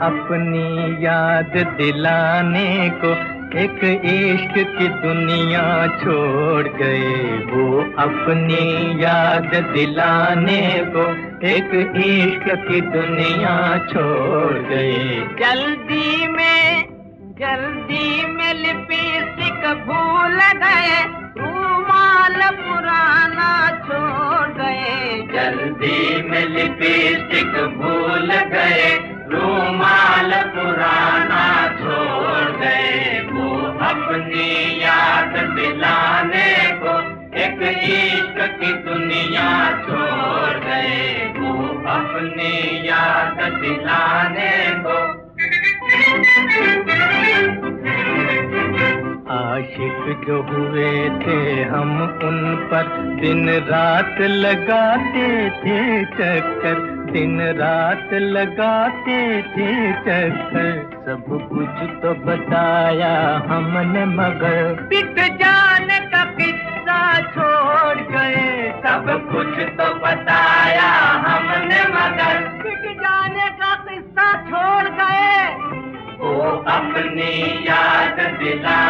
اپنی یاد دلانے کو ایک عشق کی دنیا چھوڑ گئے۔ وہ اپنی یاد دلانے کو ایک عشق کی دنیا چھوڑ گئے۔ جلدی میں جلدی میں لپسٹک بھول گئے، رومال پرانا چھوڑ گئے۔ جلدی میں لپسٹک بھول گئے، رومال پرانا چھوڑ گئے۔ وہ اپنی یاد دلانے کو ایک عشق کی دنیا چھوڑ گئے۔ وہ اپنی یاد دلانے عاشق جو ہوئے تھے ہم ان پر دن رات لگاتے تھے چکر۔ دن رات لگاتے تھے چکر۔ سب کچھ تو بتایا ہم نے مگر پٹ جانے کا قصہ چھوڑ گئے سب کچھ تو بتایا ہم نے مگر پٹ جانے کا قصہ چھوڑ گئے وہ اپنی یاد دلانے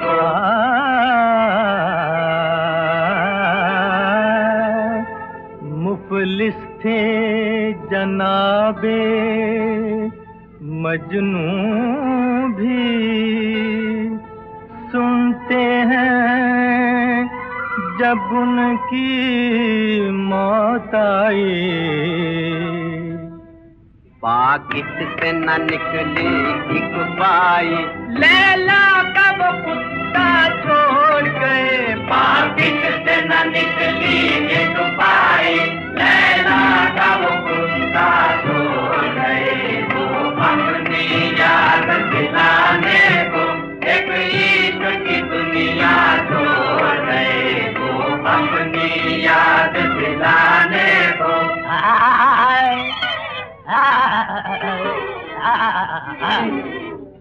کو مفلس تھے جناب مجنو بھی سنتے ہیں جب ان کی موت آئی پاکٹ سے نہ نکلی ایک بائی لیلا کا وہ کتا چھوڑ گئے پاکٹ سے نہ نکلی ایک پائی لیلا کا وہ کتا چھوڑ گئے وہ اپنی یاد دلانے کو ایک کی دنیا چھوڑ گئے وہ اپنی یاد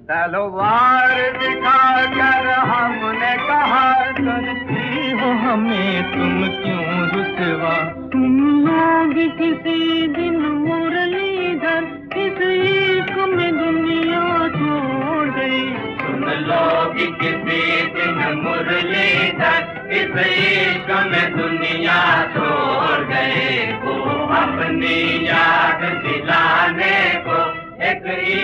تلوار دکھا کر ہم نے کہا کرتی ہو ہمیں تم کیوں رسوا تم لوگ کسی دن مرلی دھر اس عشق میں دنیا چھوڑ گئی سن لو کہ کسی دن مرلی دھر اس عشق میں دنیا چھوڑ گئے وہ اپنی یاد دلانے کو ایک